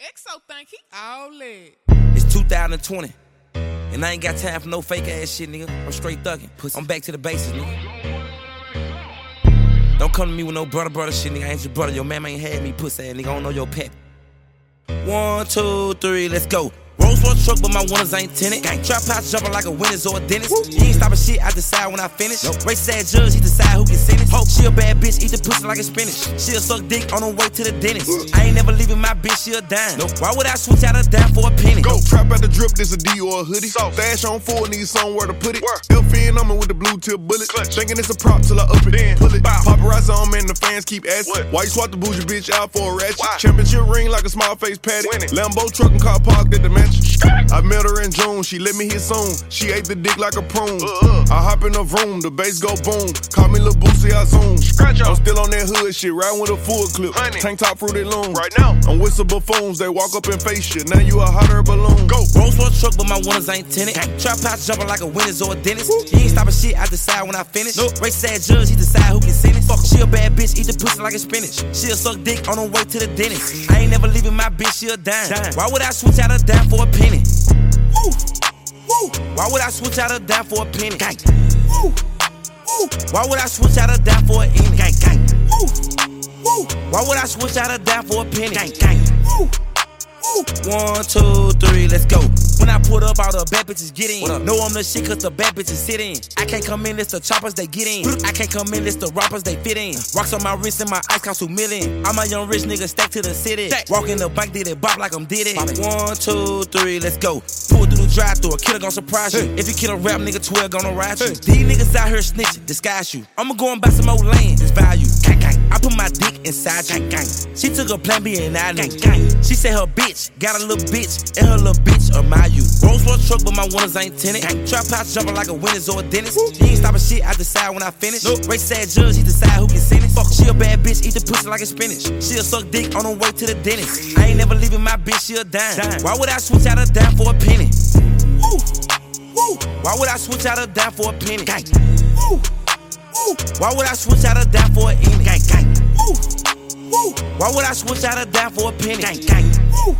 Exo think he all lit. It's 2020. And I ain't got time for no fake ass shit, nigga. I'm straight thugging. Pussy. I'm back to the basics, nigga. Don't come to me with no brother, brother shit, nigga. I ain't your brother. Your mama ain't had me, pussy ass, nigga. I don't know your pet. One, two, three, let's go. Rolls Royce truck, but my winners ain't tenant. Gang trap house jumping like a winner's or a dentist. He ain't stopping shit, I decide when I finish. Nope. Race sad judge, he decide who can sentence. Hope she a bad bitch, eat the pussy like a spinach. She'll suck dick on her way to the dentist. I ain't never leaving my bitch, she a dime. Nope. Why would I switch out a dime for a penny? Go trap at the drip, this a D or a hoodie. So. Stash on full, need somewhere to put it. FN on me with the blue tip bullet. Clutch. Thinking it's a prop till I up it. Then pull it. Bow. Paparazzi on me and the fans keep asking. What? Why you swap the bougie bitch out for a ratchet? Why? Championship ring like a small face patty. Lambo truck and car parked at the mansion. I met her in June, she let me hit soon. She ate the dick like a prune. Uh, uh. I hop in the room, the bass go boom. Call me Lil Boosie, I zoom. Scratch I'm still on that hood shit, riding with a full clip. Honey. Tank top fruity loom. Right now, I'm with some buffoons, they walk up and face you. Now you a hotter balloon. Go. Rolls Royce truck, but my winners ain't tenant. Trap house jumping like a winner's or a dentist. Woo. He ain't stopping shit, I decide when I finish. Nope. Race sad judge, he decide who can sentence. Fuck, she a bad bitch, eat the pussy like a spinach. She'll suck dick on her way to the dentist. I ain't never leaving my bitch, she a dime. dime. Why would I switch out a dime for a penny? Woo. Woo. Why would I switch out a dime for a penny? Gang. Woo. Woo. Why would I switch out a dime for a penny? Gang, gang. Woo. Woo. Why would I switch out a dime for a penny? Gang, gang. Woo. One, two, three, let's go. When I put up, all the bad bitches get in. Know I'm the shit cause the bad bitches sit in. I can't come in, it's the choppers they get in. I can't come in, it's the rappers they fit in. Rocks on my wrist and my ice cost two million. I'm a young rich nigga stack to the city. Walk in the bank, did it bop like I'm did it. One, two, three, let's go. Pull through the drive through, a killer gon' surprise you. If you kill a rap nigga, 12 gonna ride you. These niggas out here snitching, disguise you. I'ma go and buy some more land, it's value. I put my dick inside. Gang, gang. She took a plan B and I. Gang, gang. She said her bitch got a little bitch, and her little bitch admire you. Rolls Royce truck, but my winners ain't tenant. Trap house jumping like a winner's or a dentist. He ain't stopping shit, I decide when I finish. Nope. Race sad judge, he decide who can sentence. Fuck, she a bad bitch, eat the pussy like a spinach. She'll suck dick on her way to the dentist. I ain't never leaving my bitch, she a dime. dime. Why would I switch out a dime for a penny? Woo. Woo. Why would I switch out a dime for a penny? Gang. Woo. Woo. Why would I switch out a dime for a penny? Gang, gang. Why would I switch out a dime for a penny? Gang, gang. Woo.